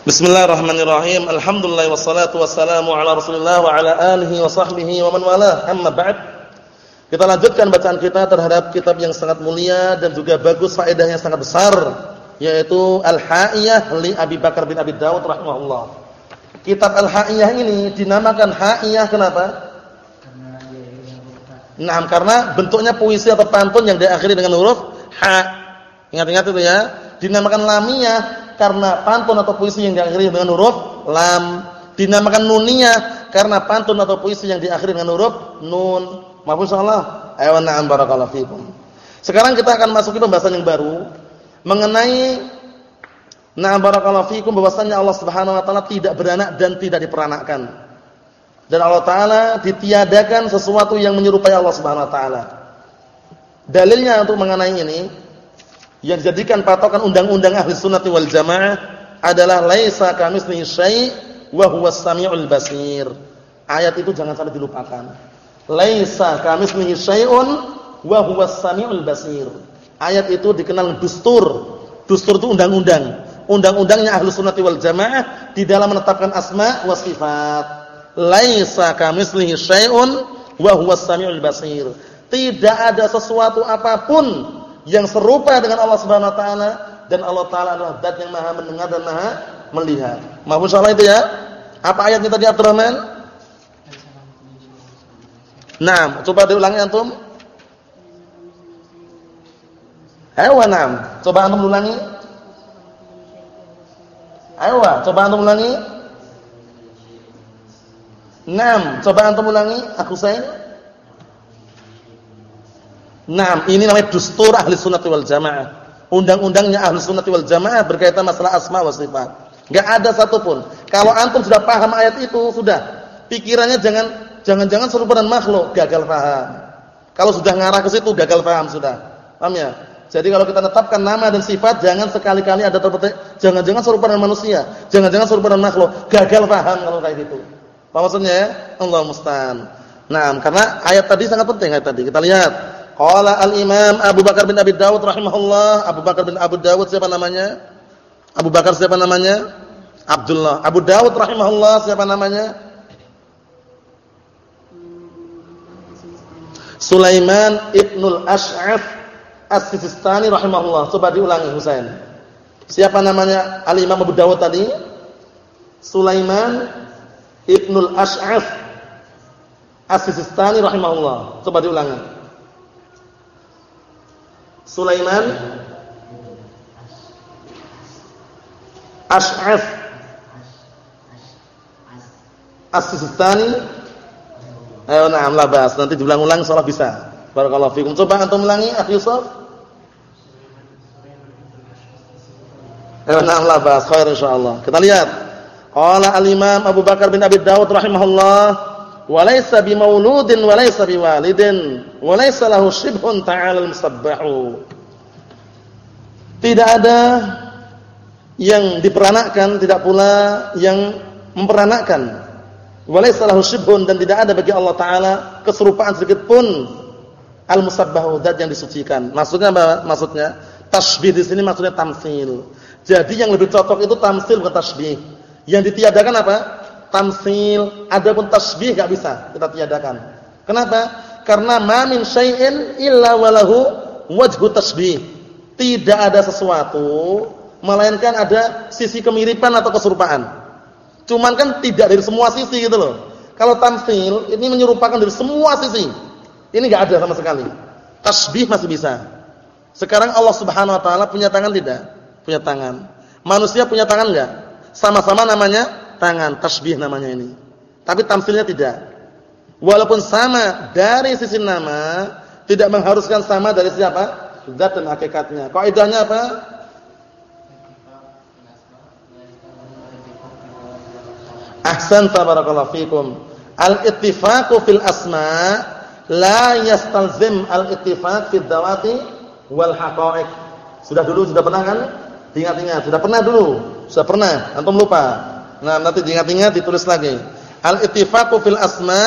Bismillahirrahmanirrahim. Alhamdulillah wassalatu wassalamu ala Rasulillah wa ala alihi wa sahbihi wa man walah. Amma ba'd. Kita lanjutkan bacaan kita terhadap kitab yang sangat mulia dan juga bagus faedahnya sangat besar yaitu Al-Ha'iyah li Abi Bakar bin Abi Dawud rahimahullah. Kitab Al-Ha'iyah ini dinamakan Ha'iyah kenapa? Nah, karena bentuknya puisi atau pantun yang diakhiri dengan huruf ha. Ingat-ingat itu ya. Dinamakan lamiyah karena pantun atau puisi yang diakhiri dengan huruf lam. Dinamakan nuniyah karena pantun atau puisi yang diakhiri dengan huruf nun. Maafun salah. Ayo na'am barakallahu fikum. Sekarang kita akan masuki pembahasan yang baru mengenai na'am barakallahu fikum bahwasanya Allah Subhanahu wa taala tidak beranak dan tidak diperanakkan. Dan Allah taala ditiadakan sesuatu yang menyerupai Allah Subhanahu wa taala. Dalilnya untuk mengenai ini yang dijadikan patokan undang-undang ahli sunnah wal jamaah adalah laisa kamitslihi syai' wa huwas samiul basir. Ayat itu jangan sampai dilupakan. Laisa kamitslihi syai'un wa huwas samiul basir. Ayat itu dikenal dustur. Dustur itu undang-undang. Undang-undangnya ahli sunnah wal jamaah di dalam menetapkan asma wa sifat. Laisa kamitslihi syai'un wa huwas samiul basir. Tidak ada sesuatu apa pun yang serupa dengan Allah Subhanahu wa taala dan Allah taala adalah zat yang Maha mendengar dan Maha melihat. Maaf salah itu ya. Apa ayatnya tadi Abdurrahman? Naam, coba diulangi antum. Ayo naam, coba antum ulangi. Ayo, coba antum ulangi. Naam, coba antum ulangi. Aku saya Nah, ini namanya dustur ahli sunnati wal jamaah. Undang-undangnya ahli sunnati wal jamaah berkaitan masalah asma wa sifat. Enggak ada satupun. Kalau antum sudah paham ayat itu, sudah. Pikirannya jangan jangan-jangan serupa makhluk, gagal paham. Kalau sudah ngarah ke situ, gagal paham sudah. Paham ya? Jadi kalau kita tetapkan nama dan sifat, jangan sekali-kali ada terpetik, jangan-jangan serupa manusia, jangan-jangan serupa makhluk, gagal paham kalau kayak gitu. Apa maksudnya ya? Allah musta'an. Nah, karena ayat tadi sangat penting ayat tadi. Kita lihat Qala al-Imam Abu Bakar bin Abi Dawud rahimahullah. Abu Bakar bin Abu Dawud siapa namanya? Abu Bakar siapa namanya? Abdullah. Abu Dawud rahimahullah siapa namanya? Sulaiman ibnul Ash'af As-Sistani rahimahullah. Coba diulangi Husain. Siapa namanya Al-Imam Abu Dawud tadi? Sulaiman ibnul Ash'af As-Sistani rahimahullah. Coba diulangi. Sulaiman Ash'af As-Sistani Ayo na'am labas nanti diulang-ulang insyaallah bisa. Barakallahu fikum. Coba antum ulangi Akhi Yusuf. Ayo na'am labas khair insyaallah. Kita lihat. Qala al-Imam Abu Bakar bin Abi Dawud rahimahullah walaysa bimauludin walaysa biwalidin walaysa lahu shibhun ta'ala al-musabbahu tidak ada yang diperanakkan tidak pula yang memperanakkan. Walaysa lahu shibhun dan tidak ada bagi Allah taala keserupaan sedikit pun al-musabbahu zat yang disucikan. Maksudnya apa? Maksudnya tasbih di sini maksudnya tamsil jadi yang lebih cocok itu tamsil bukan tasbih yang ditiadakan apa tamsil, adapun tasbih enggak bisa kita tiadakan. Kenapa? Karena ma min syai'in illa walahu wajhu tasbih. Tidak ada sesuatu melainkan ada sisi kemiripan atau keserupaan. Cuman kan tidak dari semua sisi gitu loh. Kalau tamsil ini menyerupakan dari semua sisi. Ini enggak ada sama sekali. Tasbih masih bisa. Sekarang Allah Subhanahu wa taala punya tangan tidak? Punya tangan. Manusia punya tangan enggak? Sama-sama namanya tangan, tasbih namanya ini. Tapi tamsilnya tidak. Walaupun sama dari sisi nama, tidak mengharuskan sama dari siapa? Zat dan hakikatnya. Kaidahnya apa? Ahsan tabarakallahu fikum. Al-ittifaqu fil asma la yastalzim al-ittifaq fil dawati wal haqa'iq. Sudah dulu sudah pernah kan? Ingat-ingat, sudah pernah dulu. Sudah pernah, antum lupa. Nah, nanti diingat-ingat ditulis lagi. Al-ittifaqu fil asma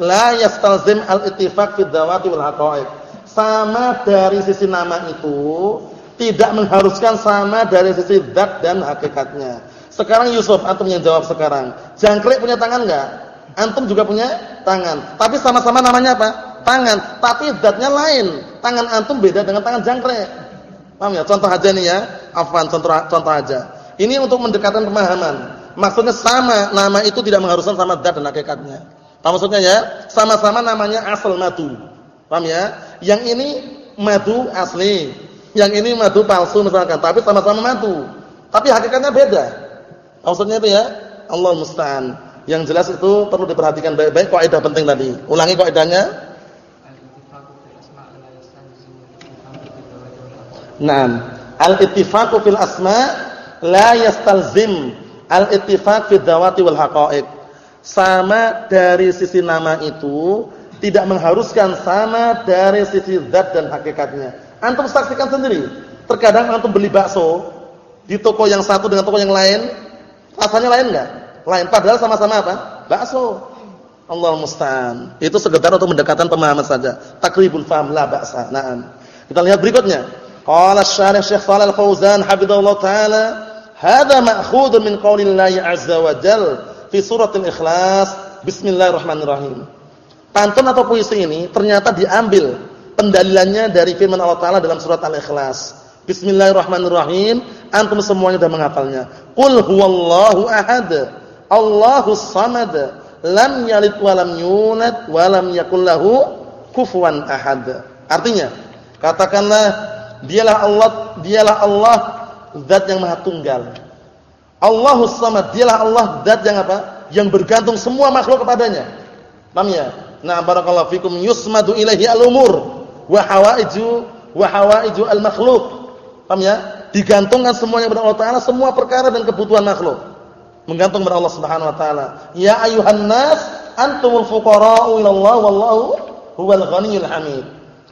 la yastalzim al-ittifaq fid dawati wal haqa'iq. Sama dari sisi nama itu tidak mengharuskan sama dari sisi zat dan hakikatnya. Sekarang Yusuf, antum yang jawab sekarang. Jangkrik punya tangan enggak? Antum juga punya tangan. Tapi sama-sama namanya apa? Tangan. Tapi zatnya lain. Tangan antum beda dengan tangan jangkrik. Paham ya? Contoh aja nih ya. Afwan, contoh contoh aja. Ini untuk mendekatkan pemahaman. Maksudnya sama, nama itu tidak mengharuskan sama zat dan hakikatnya. Paham maksudnya ya? Sama-sama namanya asal madu. Paham ya? Yang ini madu asli, yang ini madu palsu misalkan, tapi sama-sama madu. Tapi hakikatnya beda. Maksudnya itu ya, Allah musta'an. Yang jelas itu perlu diperhatikan baik-baik kaidah penting tadi. Ulangi kaidahnya. Naam. Al-ittifaqu fil asma la yastalzim al-ittifaq fi dawati wal haqa'iq. Sama dari sisi nama itu tidak mengharuskan sama dari sisi zat dan hakikatnya. Antum saksikan sendiri. Terkadang antum beli bakso di toko yang satu dengan toko yang lain, rasanya lain enggak? Lain padahal sama-sama apa? Bakso. Allah musta'an. Itu sekedar untuk mendekatkan pemahaman saja. Takribul faham la ba'sa. Naam. Kita lihat berikutnya. Qala asy-syarih Syekh Shalal Fauzan hafizallahu taala, "Hadza ma'khudun min qaulillahi 'azza wa jalla fi suratil Ikhlas. Bismillahirrahmanirrahim." Pantun atau puisi ini ternyata diambil pendalilannya dari firman Allah taala dalam surat Al-Ikhlas. Bismillahirrahmanirrahim. Antum semuanya sudah menghafalnya. Qul huwallahu ahad. Allahus samad. Lam yalid wa lam yulad wa lam ahad. Artinya, katakanlah dialah Allah, dialah Allah zat yang maha tunggal. Allahus samad, dialah Allah zat yang apa? Yang bergantung semua makhluk kepadanya. Paham ya? Nah, barakallahu fikum yusmadu ilaihi al-umur wa hawaiju wa hawaiju al-makhluq Paham ya? Digantungkan semuanya kepada Allah Taala, semua perkara dan kebutuhan makhluk. Menggantung kepada Allah Subhanahu wa taala. Ya ayuhan nas, antumul fuqara'u ila Allah wallahu huwal ghaniyyul hamid.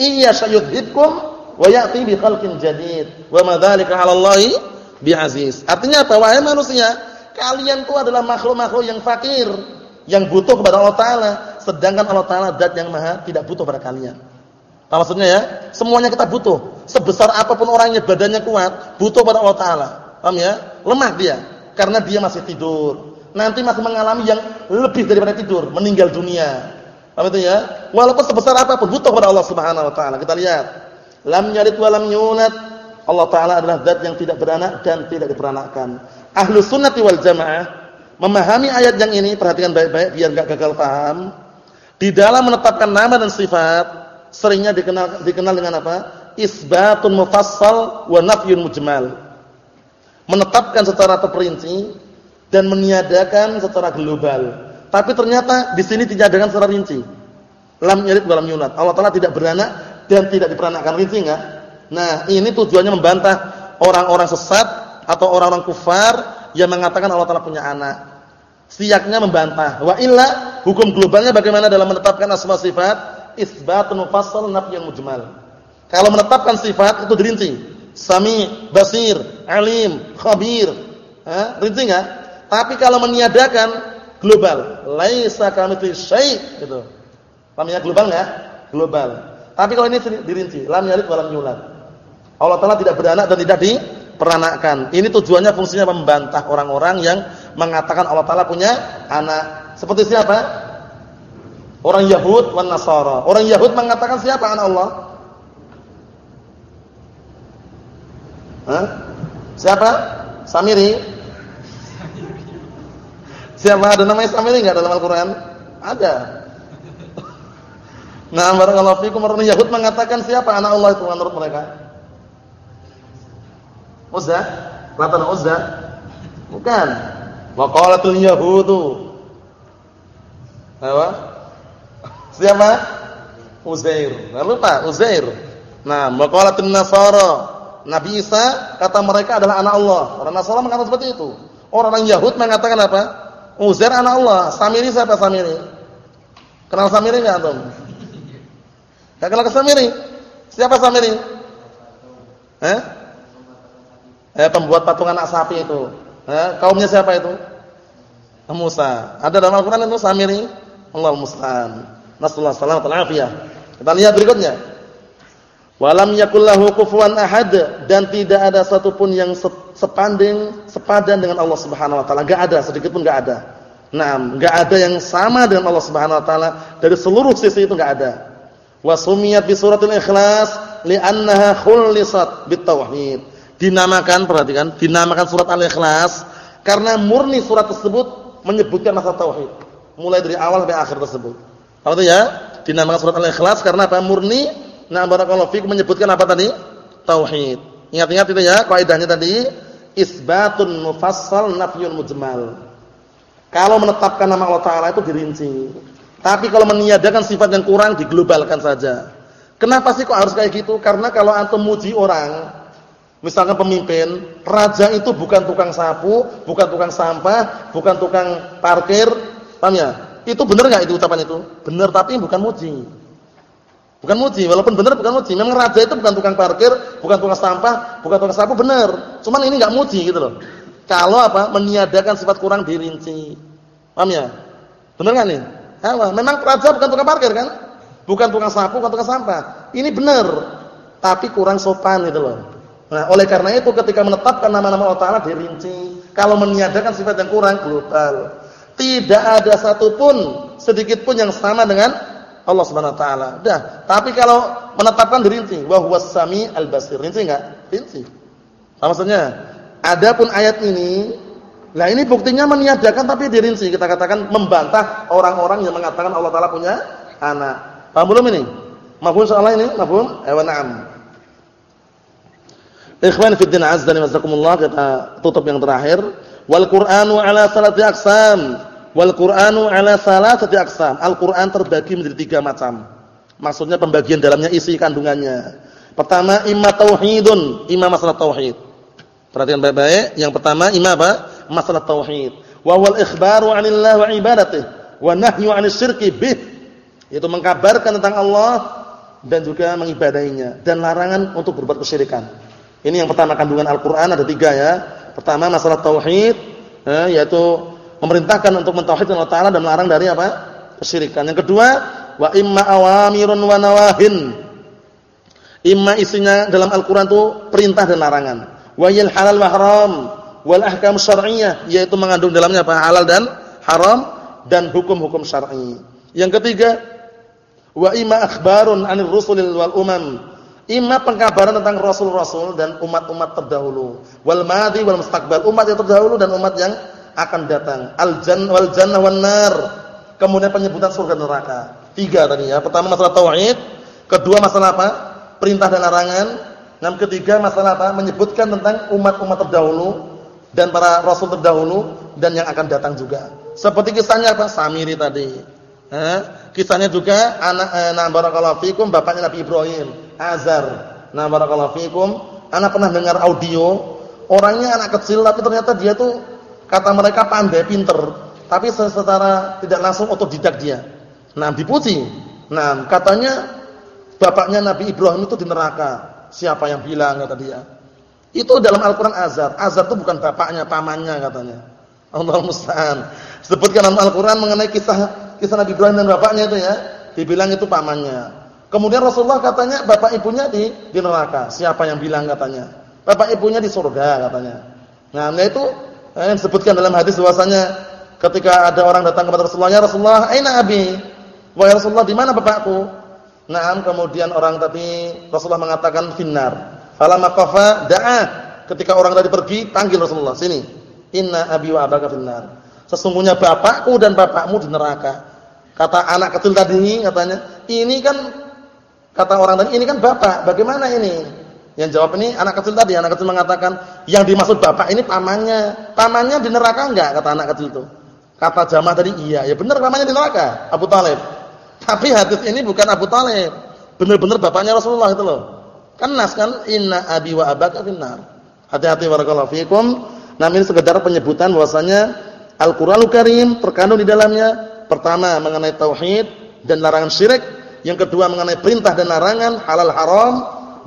Iya sayudhibkum wa ya'ti bi khalqin jadid. Wa ma dzalika 'ala Allahi bi'aziz. Artinya apa? Wahai manusia, kalian itu adalah makhluk-makhluk yang fakir, yang butuh kepada Allah Taala, sedangkan Allah Taala zat yang maha tidak butuh pada kalian. Apa maksudnya ya? Semuanya kita butuh. Sebesar apa pun orangnya badannya kuat, butuh pada Allah taala. Paham ya? Lemah dia karena dia masih tidur. Nanti masih mengalami yang lebih daripada tidur, meninggal dunia. Paham itu ya? Walaupun sebesar apa pun butuh pada Allah Subhanahu wa taala. Kita lihat. Lam yalid wa lam yulad. Allah taala adalah zat yang tidak beranak dan tidak diperanakkan. Ahlu sunnati wal jamaah memahami ayat yang ini, perhatikan baik-baik biar enggak gagal paham. Di dalam menetapkan nama dan sifat seringnya dikenal dikenal dengan apa? Isbatun mufassal wa nafyun mujmal. Menetapkan secara terperinci dan meniadakan secara global. Tapi ternyata di sini dengan secara rinci. Lam yalid wa lam yulad. Allah Taala tidak beranak dan tidak diperanakkan rinci enggak? Nah, ini tujuannya membantah orang-orang sesat atau orang-orang kufar yang mengatakan Allah Taala punya anak. Siaknya membantah. Wa illa hukum globalnya bagaimana dalam menetapkan asma sifat? isbatun mufassal nafyun mujmal. Kalau menetapkan sifat itu dirinci. Sami, basir, alim, khabir. Ha? Rinci enggak? Tapi kalau meniadakan global, laisa kamitsli syai' gitu. Paham ya global enggak? Global. Tapi kalau ini dirinci, lam yalid wa lam yulad. Allah Taala tidak beranak dan tidak diperanakkan. Ini tujuannya fungsinya membantah orang-orang yang mengatakan Allah Taala punya anak. Seperti siapa? Orang Yahud wan Nasara. Orang Yahud mengatakan siapa anak Allah? Hah? Siapa? Samiri? Siapa ada namanya Samiri enggak dalam Al-Qur'an? Ada. Nah, barakallahu fikum orang Yahud mengatakan siapa anak Allah itu menurut mereka? Uzza? Latan Uzza? Bukan. Wa qalatul yahudu. Apa? Siapa? Uzair. Enggak lupa, Uzair. Nah, maqalatun Nasara. Nabi Isa kata mereka adalah anak Allah. Orang Nasara mengatakan seperti itu. Orang Yahud mengatakan apa? Uzair anak Allah. Samiri siapa Samiri? Kenal Samiri enggak antum? Enggak kenal Samiri? Siapa Samiri? Eh? Eh pembuat patungan anak sapi itu. Eh, kaumnya siapa itu? Musa. Ada dalam Al-Qur'an itu Samiri? Allah musta'an. Nasallahu alaihi wasallam. Kita lihat berikutnya. Walam yakullahu kufuwan ahad dan tidak ada satupun yang sepanding sepadan dengan Allah Subhanahu wa taala. Enggak ada, sedikit pun enggak ada. Nah, enggak ada yang sama dengan Allah Subhanahu wa taala dari seluruh sisi itu enggak ada. Wa sumiyat bi suratul ikhlas li'annaha khulisat bitauhid. Dinamakan perhatikan, dinamakan surat Al-Ikhlas karena murni surat tersebut menyebutkan masalah tauhid. Mulai dari awal sampai akhir tersebut. Apa itu ya? Dinamakan surat Al-Ikhlas karena apa? Murni Nah, barakallahu fiik menyebutkan apa tadi? Tauhid. Ingat-ingat itu ya, kaidahnya tadi isbatun mufassal nafyun mujmal. Kalau menetapkan nama Allah taala itu dirinci. Tapi kalau meniadakan sifat yang kurang diglobalkan saja. Kenapa sih kok harus kayak gitu? Karena kalau antum muji orang, misalkan pemimpin, raja itu bukan tukang sapu, bukan tukang sampah, bukan tukang parkir, paham ya? Itu benar enggak itu ucapan itu? Benar tapi bukan muji. Bukan muji, walaupun benar bukan muji. Memang raja itu bukan tukang parkir, bukan tukang sampah, bukan tukang sapu, benar. Cuman ini enggak muji gitu loh. Kalau apa? Meniadakan sifat kurang dirinci. Paham ya? Benar kan nih? Apa? Memang raja bukan tukang parkir kan? Bukan tukang sapu, bukan tukang sampah. Ini benar. Tapi kurang sopan gitu loh. Nah, oleh karena itu ketika menetapkan nama-nama Allah Taala dirinci. Kalau meniadakan sifat yang kurang global. Tidak ada satupun sedikit pun yang sama dengan Allah Subhanahu wa taala. Dah, tapi kalau menetapkan dirinci, wa huwas sami al-basir. Rinci enggak? Rinci. Apa maksudnya? Adapun ayat ini, lah ini buktinya meniadakan tapi dirinci. Kita katakan membantah orang-orang yang mengatakan Allah taala punya anak. Paham belum ini? Mafhum soal ini? Mafhum? Eh, na'am. Ikhwan fi din azza wa jazakumullah kita tutup yang terakhir. Wal Qur'anu ala salati aqsam. Wal Qur'anu ala salasati aqsam. Al-Qur'an terbagi menjadi tiga macam. Maksudnya pembagian dalamnya isi kandungannya. Pertama imma tauhidun, imma masalah tauhid. Perhatikan baik-baik. Yang pertama imma apa? Masalah tauhid. Wa wal ikhbaru 'anillah wa ibadatihi wa nahyu 'anil syirki bih. Itu mengkabarkan tentang Allah dan juga mengibadahinya dan larangan untuk berbuat kesyirikan. Ini yang pertama kandungan Al-Qur'an ada tiga ya. Pertama masalah tauhid eh, yaitu memerintahkan untuk mentauhidkan Allah Taala dan melarang dari apa? kesyirikan. Yang kedua, wa imma awamirun wa nawahin. Imma isinya dalam Al-Qur'an itu perintah dan larangan. Wa halal wa haram wal ahkam syar'iyyah, yaitu mengandung dalamnya apa? halal dan haram dan hukum-hukum syar'i. Yang ketiga, wa imma akhbarun 'anil rusulil wal umam. Imma pengkabaran tentang rasul-rasul dan umat-umat terdahulu. Wal madhi wal mustaqbal, umat yang terdahulu dan umat yang akan datang. Al jannah wal jannah wan nar. Kemudian penyebutan surga neraka. Tiga tadi ya. Pertama masalah tauhid, kedua masalah apa? Perintah dan larangan. Yang ketiga masalah apa? Menyebutkan tentang umat-umat terdahulu dan para rasul terdahulu dan yang akan datang juga. Seperti kisahnya apa? Samiri tadi. Eh, kisahnya juga anak eh, nah barakallahu fikum bapaknya Nabi Ibrahim, Azar. Nah barakallahu fikum, anak pernah dengar audio orangnya anak kecil tapi ternyata dia tuh Kata mereka pandai, pinter, tapi secara tidak langsung otodidak dia. Nah, dipuji. Nah, katanya bapaknya Nabi Ibrahim itu di neraka. Siapa yang bilang kata dia? Itu dalam Al-Qur'an Azar. Azar itu bukan bapaknya, pamannya katanya. Allah musta'an. Sebutkan dalam Al-Qur'an mengenai kisah kisah Nabi Ibrahim dan bapaknya itu ya, dibilang itu pamannya. Kemudian Rasulullah katanya bapak ibunya di di neraka. Siapa yang bilang katanya? Bapak ibunya di surga katanya. Nah, itu Eh, yang disebutkan dalam hadis bahwasanya ketika ada orang datang kepada Rasulullah, "Ya Rasulullah, aina abi?" Wahai Rasulullah, di mana bapakku? Naam, kemudian orang tadi Rasulullah mengatakan finnar. Falamma qafa da'a. Ketika orang tadi pergi, panggil Rasulullah, "Sini. Inna abi wa abaka finnar." Sesungguhnya bapakku dan bapakmu di neraka. Kata anak kecil tadi katanya, "Ini kan kata orang tadi, ini kan bapak. Bagaimana ini?" Yang jawab ini anak kecil tadi, anak kecil mengatakan, yang dimaksud bapak ini pamannya. Pamannya di neraka enggak kata anak kecil itu. Kata jamaah tadi, iya, ya benar pamannya di neraka, Abu Talib. Tapi hadis ini bukan Abu Talib. Benar-benar bapaknya Rasulullah itu loh. Kan nas kan inna abi wa abaka finnar. Hati-hati barakallahu fikum. Nah, ini sekedar penyebutan bahwasanya Al-Qur'anul Karim terkandung di dalamnya pertama mengenai tauhid dan larangan syirik, yang kedua mengenai perintah dan larangan halal haram,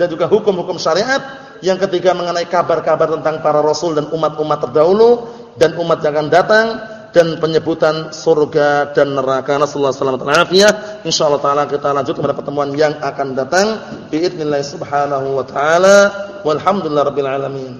dan juga hukum-hukum syariat. Yang ketiga mengenai kabar-kabar tentang para rasul dan umat-umat terdahulu dan umat yang akan datang. Dan penyebutan surga dan neraka. Nasallahu alaihi wasallam. Insyaallah taala kita lanjut pada pertemuan yang akan datang. Biidznillah subhanahu wa taala. Walhamdulillahirabbil alamin.